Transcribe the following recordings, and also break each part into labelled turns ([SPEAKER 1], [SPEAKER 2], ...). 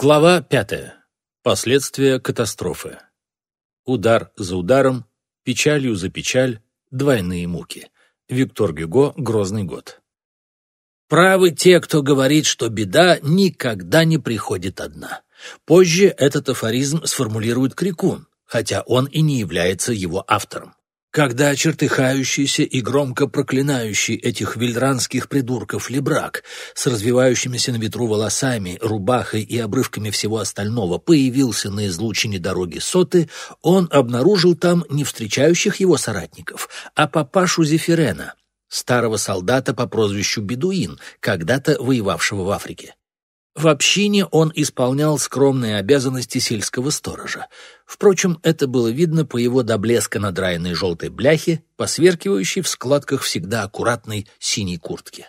[SPEAKER 1] Глава пятая. Последствия катастрофы. Удар за ударом, печалью за печаль, двойные муки. Виктор Гюго «Грозный год». Правы те, кто говорит, что беда никогда не приходит одна. Позже этот афоризм сформулирует Крикун, хотя он и не является его автором. Когда чертыхающийся и громко проклинающий этих вильранских придурков Лебрак с развивающимися на ветру волосами, рубахой и обрывками всего остального появился на излучине дороги Соты, он обнаружил там не встречающих его соратников, а папашу Зефирена, старого солдата по прозвищу Бедуин, когда-то воевавшего в Африке. В общине он исполнял скромные обязанности сельского сторожа. Впрочем, это было видно по его до блеска надраенной желтой бляхе, посверкивающей в складках всегда аккуратной синей куртки.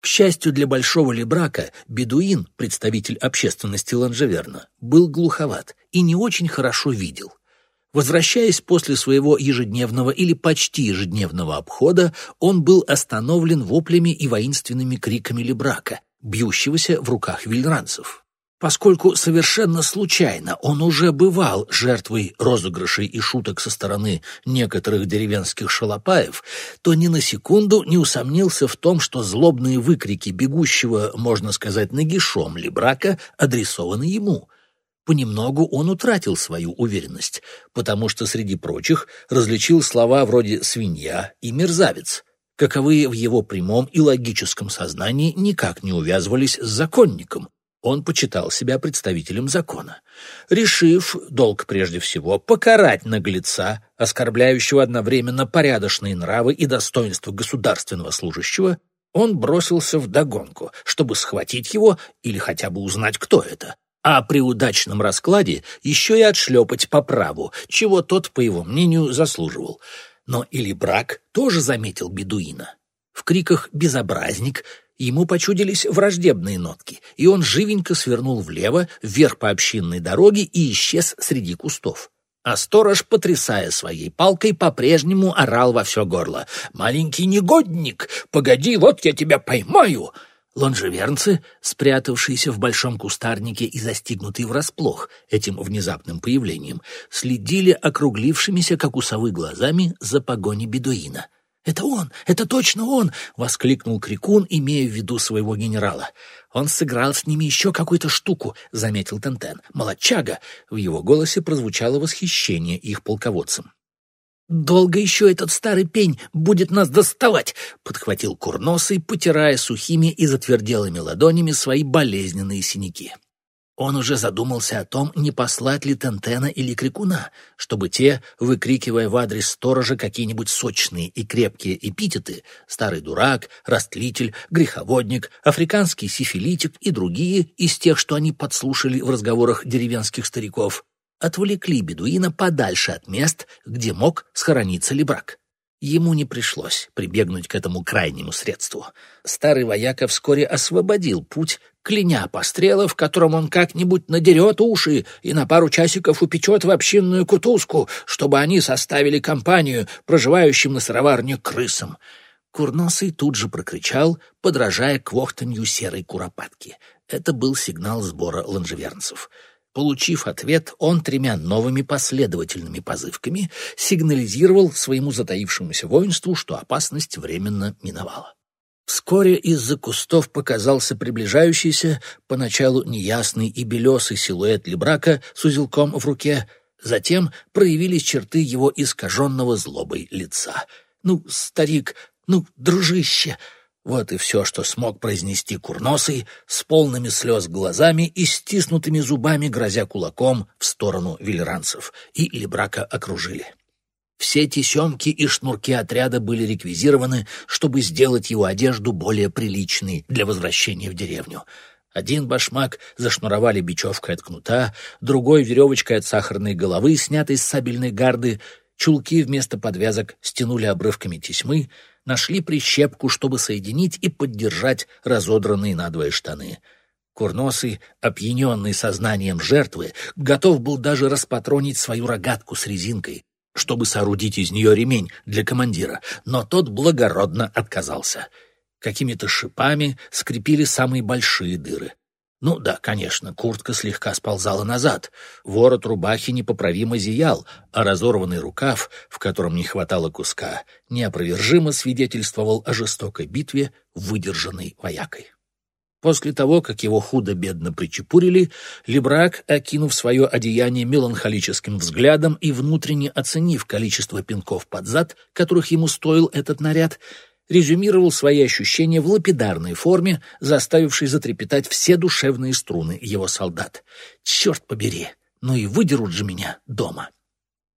[SPEAKER 1] К счастью для большого лебрака, бедуин, представитель общественности Ланжеверна, был глуховат и не очень хорошо видел. Возвращаясь после своего ежедневного или почти ежедневного обхода, он был остановлен воплями и воинственными криками лебрака, бьющегося в руках вильранцев. Поскольку совершенно случайно он уже бывал жертвой розыгрышей и шуток со стороны некоторых деревенских шалопаев, то ни на секунду не усомнился в том, что злобные выкрики бегущего, можно сказать, нагишом Лебрака адресованы ему. Понемногу он утратил свою уверенность, потому что среди прочих различил слова вроде «свинья» и «мерзавец», каковые в его прямом и логическом сознании никак не увязывались с законником. Он почитал себя представителем закона. Решив, долг прежде всего, покарать наглеца, оскорбляющего одновременно порядочные нравы и достоинство государственного служащего, он бросился в догонку, чтобы схватить его или хотя бы узнать, кто это. А при удачном раскладе еще и отшлепать по праву, чего тот, по его мнению, заслуживал — но или брак тоже заметил бедуина. В криках «безобразник» ему почудились враждебные нотки, и он живенько свернул влево, вверх по общинной дороге и исчез среди кустов. А сторож, потрясая своей палкой, по-прежнему орал во все горло. «Маленький негодник! Погоди, вот я тебя поймаю!» Лонжевернцы, спрятавшиеся в большом кустарнике и застигнутые врасплох этим внезапным появлением, следили округлившимися, как у совы, глазами за погоней бедуина. «Это он! Это точно он!» — воскликнул Крикун, имея в виду своего генерала. «Он сыграл с ними еще какую-то штуку», — заметил Тентен. «Молодчага!» — в его голосе прозвучало восхищение их полководцем. «Долго еще этот старый пень будет нас доставать!» — подхватил курносый, потирая сухими и затверделыми ладонями свои болезненные синяки. Он уже задумался о том, не послать ли Тентена или Крикуна, чтобы те, выкрикивая в адрес сторожа какие-нибудь сочные и крепкие эпитеты «старый дурак», «растлитель», «греховодник», «африканский сифилитик» и другие из тех, что они подслушали в разговорах деревенских стариков, отвлекли бедуина подальше от мест, где мог схорониться Лебрак. Ему не пришлось прибегнуть к этому крайнему средству. Старый вояка вскоре освободил путь, кляня пострела, в котором он как-нибудь надерет уши и на пару часиков упечет в общинную кутузку, чтобы они составили компанию проживающим на сыроварне крысам. Курносый тут же прокричал, подражая квохтанью серой куропатки. Это был сигнал сбора ланжевернцев — Получив ответ, он тремя новыми последовательными позывками сигнализировал своему затаившемуся воинству, что опасность временно миновала. Вскоре из-за кустов показался приближающийся, поначалу неясный и белесый силуэт Лебрака с узелком в руке, затем проявились черты его искаженного злобой лица. «Ну, старик, ну, дружище!» Вот и все, что смог произнести курносый, с полными слез глазами и стиснутыми зубами, грозя кулаком в сторону вильранцев, и Лебрака окружили. Все тесемки и шнурки отряда были реквизированы, чтобы сделать его одежду более приличной для возвращения в деревню. Один башмак зашнуровали бечевкой от кнута, другой — веревочкой от сахарной головы, снятой с сабельной гарды, чулки вместо подвязок стянули обрывками тесьмы — нашли прищепку, чтобы соединить и поддержать разодранные надвое штаны. Курносый, опьяненный сознанием жертвы, готов был даже распатронить свою рогатку с резинкой, чтобы соорудить из нее ремень для командира, но тот благородно отказался. Какими-то шипами скрепили самые большие дыры. Ну да, конечно, куртка слегка сползала назад, ворот рубахи непоправимо зиял, а разорванный рукав, в котором не хватало куска, неопровержимо свидетельствовал о жестокой битве, выдержанной воякой. После того, как его худо-бедно причепурили, Лебрак, окинув свое одеяние меланхолическим взглядом и внутренне оценив количество пинков под зад, которых ему стоил этот наряд, резюмировал свои ощущения в лапидарной форме, заставившей затрепетать все душевные струны его солдат. «Черт побери! Ну и выдерут же меня дома!»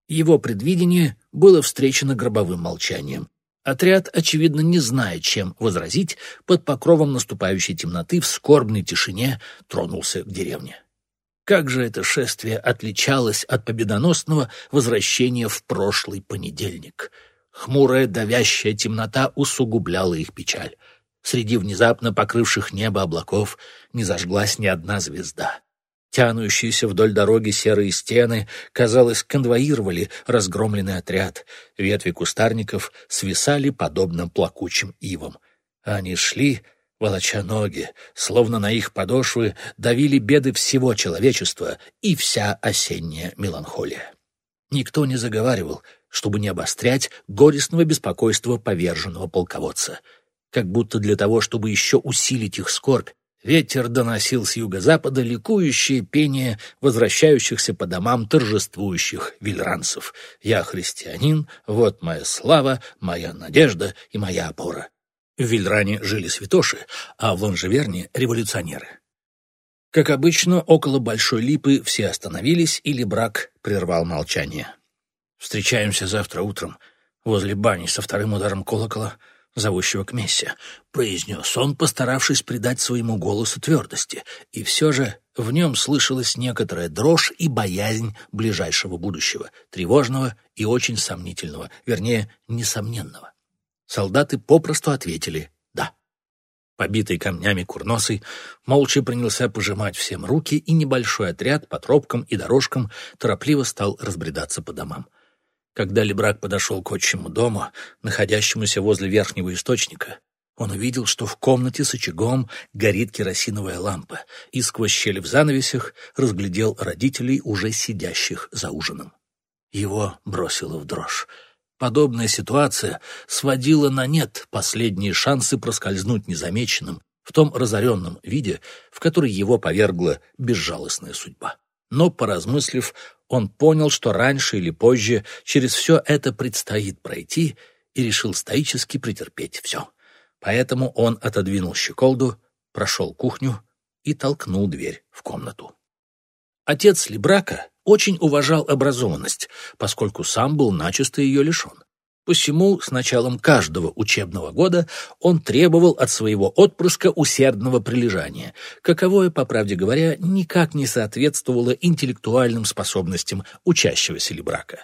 [SPEAKER 1] Его предвидение было встречено гробовым молчанием. Отряд, очевидно, не зная, чем возразить, под покровом наступающей темноты в скорбной тишине тронулся к деревне. Как же это шествие отличалось от победоносного возвращения в прошлый понедельник — Хмурая, давящая темнота усугубляла их печаль. Среди внезапно покрывших небо облаков не зажглась ни одна звезда. Тянущиеся вдоль дороги серые стены, казалось, конвоировали разгромленный отряд. Ветви кустарников свисали подобно плакучим ивам. Они шли, волоча ноги, словно на их подошвы давили беды всего человечества и вся осенняя меланхолия. Никто не заговаривал, чтобы не обострять горестного беспокойства поверженного полководца. Как будто для того, чтобы еще усилить их скорбь, ветер доносил с юго-запада ликующее пение возвращающихся по домам торжествующих вильранцев. «Я христианин, вот моя слава, моя надежда и моя опора». В Вильране жили святоши, а в Лонжеверне — революционеры. Как обычно, около Большой Липы все остановились, или брак прервал молчание. Встречаемся завтра утром возле бани со вторым ударом колокола, зовущего к мессе», — произнес он, постаравшись придать своему голосу твердости, и все же в нем слышалась некоторая дрожь и боязнь ближайшего будущего, тревожного и очень сомнительного, вернее, несомненного. Солдаты попросту ответили «да». Побитый камнями курносый молча принялся пожимать всем руки, и небольшой отряд по тропкам и дорожкам торопливо стал разбредаться по домам. Когда Лебрак подошел к отчему дому, находящемуся возле верхнего источника, он увидел, что в комнате с очагом горит керосиновая лампа, и сквозь щели в занавесях разглядел родителей, уже сидящих за ужином. Его бросило в дрожь. Подобная ситуация сводила на нет последние шансы проскользнуть незамеченным в том разоренном виде, в который его повергла безжалостная судьба. Но, поразмыслив, он понял, что раньше или позже через все это предстоит пройти, и решил стоически претерпеть все. Поэтому он отодвинул щеколду, прошел кухню и толкнул дверь в комнату. Отец Лебрака очень уважал образованность, поскольку сам был начисто ее лишен. Посему с началом каждого учебного года он требовал от своего отпрыска усердного прилежания, каковое, по правде говоря, никак не соответствовало интеллектуальным способностям учащегося Лебрака.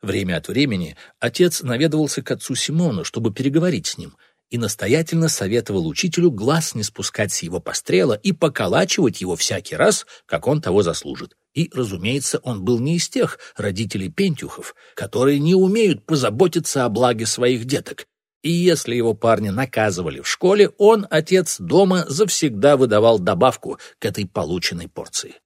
[SPEAKER 1] Время от времени отец наведывался к отцу Симону, чтобы переговорить с ним, и настоятельно советовал учителю глаз не спускать с его пострела и поколачивать его всякий раз, как он того заслужит. И, разумеется, он был не из тех родителей Пентюхов, которые не умеют позаботиться о благе своих деток. И если его парня наказывали в школе, он, отец, дома завсегда выдавал добавку к этой полученной порции.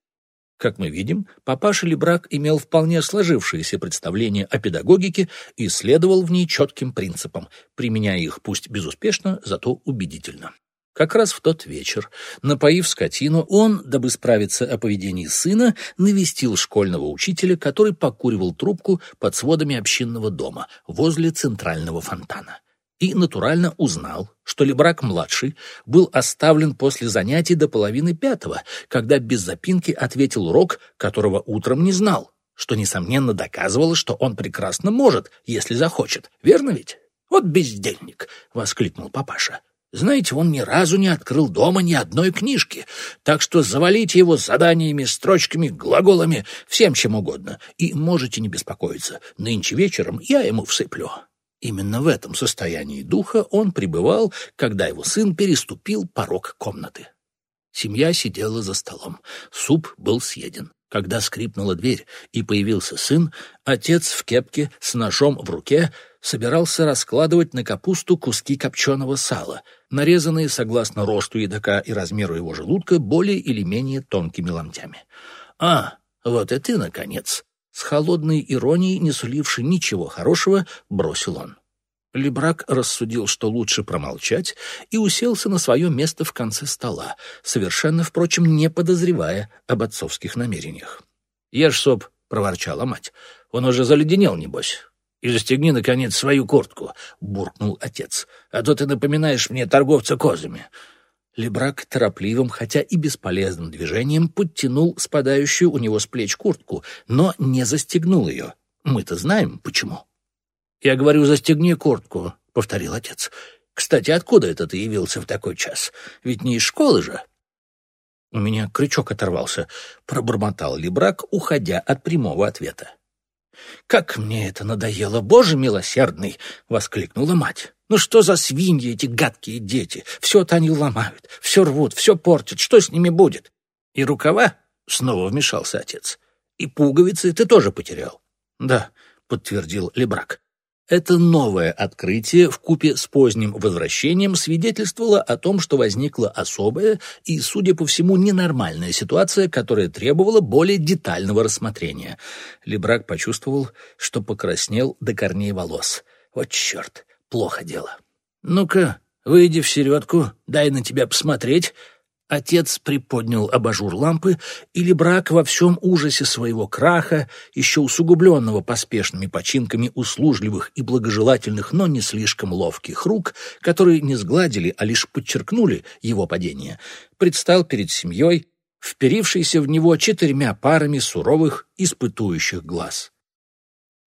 [SPEAKER 1] Как мы видим, папаша Лебрак имел вполне сложившееся представление о педагогике и следовал в ней четким принципам, применяя их пусть безуспешно, зато убедительно. Как раз в тот вечер, напоив скотину, он, дабы справиться о поведении сына, навестил школьного учителя, который покуривал трубку под сводами общинного дома возле центрального фонтана. И натурально узнал, что Лебрак-младший был оставлен после занятий до половины пятого, когда без запинки ответил урок, которого утром не знал, что, несомненно, доказывало, что он прекрасно может, если захочет. Верно ведь? «Вот бездельник!» — воскликнул папаша. Знаете, он ни разу не открыл дома ни одной книжки, так что завалите его заданиями, строчками, глаголами, всем чем угодно, и можете не беспокоиться. Нынче вечером я ему всыплю». Именно в этом состоянии духа он пребывал, когда его сын переступил порог комнаты. Семья сидела за столом. Суп был съеден. Когда скрипнула дверь и появился сын, отец в кепке с ножом в руке собирался раскладывать на капусту куски копченого сала, нарезанные, согласно росту едока и размеру его желудка, более или менее тонкими ломтями. «А, вот и ты, наконец!» С холодной иронией, не сулившей ничего хорошего, бросил он. Лебрак рассудил, что лучше промолчать, и уселся на свое место в конце стола, совершенно, впрочем, не подозревая об отцовских намерениях. «Ешь, соп!» — проворчала мать. «Он уже заледенел, небось. И застегни, наконец, свою куртку!» — буркнул отец. «А то ты напоминаешь мне торговца козами!» Лебрак торопливым, хотя и бесполезным движением подтянул спадающую у него с плеч куртку, но не застегнул ее. Мы-то знаем, почему. «Я говорю, застегни куртку», — повторил отец. «Кстати, откуда это ты явился в такой час? Ведь не из школы же?» У меня крючок оторвался, пробормотал Лебрак, уходя от прямого ответа. «Как мне это надоело, боже милосердный!» — воскликнула мать. «Ну что за свиньи эти гадкие дети? Все-то они ломают, все рвут, все портят. Что с ними будет?» «И рукава?» — снова вмешался отец. «И пуговицы ты тоже потерял?» «Да», — подтвердил Лебрак. Это новое открытие в купе с поздним возвращением свидетельствовало о том, что возникла особая и, судя по всему, ненормальная ситуация, которая требовала более детального рассмотрения. Лебрак почувствовал, что покраснел до корней волос. Вот черт, плохо дело. «Ну-ка, выйди в середку, дай на тебя посмотреть», Отец приподнял абажур лампы, или брак во всем ужасе своего краха, еще усугубленного поспешными починками услужливых и благожелательных, но не слишком ловких рук, которые не сгладили, а лишь подчеркнули его падение, предстал перед семьей, вперившийся в него четырьмя парами суровых, испытующих глаз.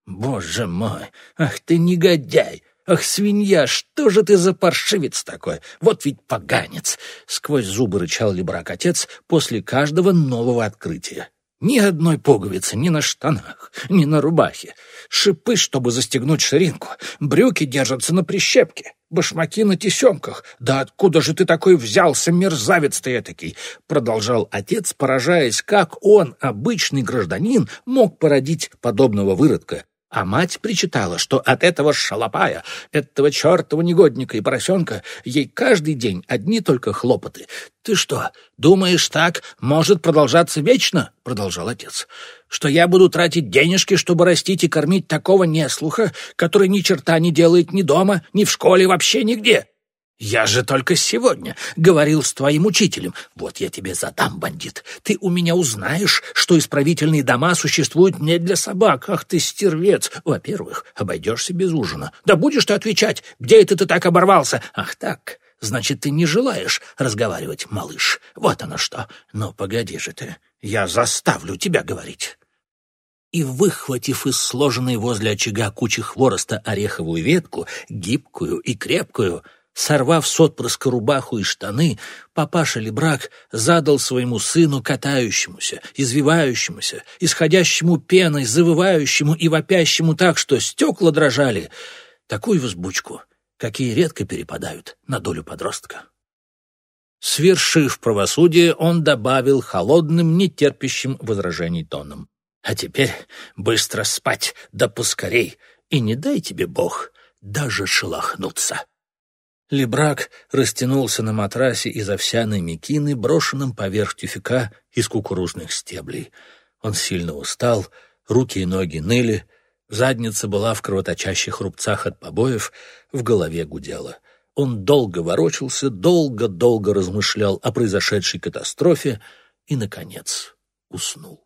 [SPEAKER 1] «Боже мой! Ах ты негодяй! «Ах, свинья, что же ты за паршивец такой? Вот ведь поганец!» — сквозь зубы рычал Лебрак-отец после каждого нового открытия. «Ни одной пуговицы ни на штанах, ни на рубахе. Шипы, чтобы застегнуть ширинку. Брюки держатся на прищепке. Башмаки на тесемках. Да откуда же ты такой взялся, мерзавец ты этакий?» Продолжал отец, поражаясь, как он, обычный гражданин, мог породить подобного выродка а мать причитала, что от этого шалопая, этого чертова негодника и поросенка ей каждый день одни только хлопоты. «Ты что, думаешь, так может продолжаться вечно?» — продолжал отец. «Что я буду тратить денежки, чтобы растить и кормить такого неслуха, который ни черта не делает ни дома, ни в школе, вообще нигде?» Я же только сегодня говорил с твоим учителем. Вот я тебе задам, бандит. Ты у меня узнаешь, что исправительные дома существуют не для собак. Ах ты стервец! Во-первых, обойдешься без ужина. Да будешь ты отвечать, где это ты так оборвался? Ах так, значит, ты не желаешь разговаривать, малыш. Вот оно что. Но погоди же ты, я заставлю тебя говорить и, выхватив из сложенной возле очага кучи хвороста ореховую ветку, гибкую и крепкую, Сорвав с отпрыска рубаху и штаны, папаша Лебрак задал своему сыну катающемуся, извивающемуся, исходящему пеной, завывающему и вопящему так, что стекла дрожали, такую взбучку, какие редко перепадают на долю подростка. Свершив правосудие, он добавил холодным, нетерпящим возражений тоном. «А теперь быстро спать, да поскорей, и не дай тебе Бог даже шелохнуться». Лебрак растянулся на матрасе из овсяной мекины, брошенном поверх тюфяка из кукурузных стеблей. Он сильно устал, руки и ноги ныли, задница была в кровоточащих рубцах от побоев, в голове гудела. Он долго ворочался, долго-долго размышлял о произошедшей катастрофе и, наконец, уснул.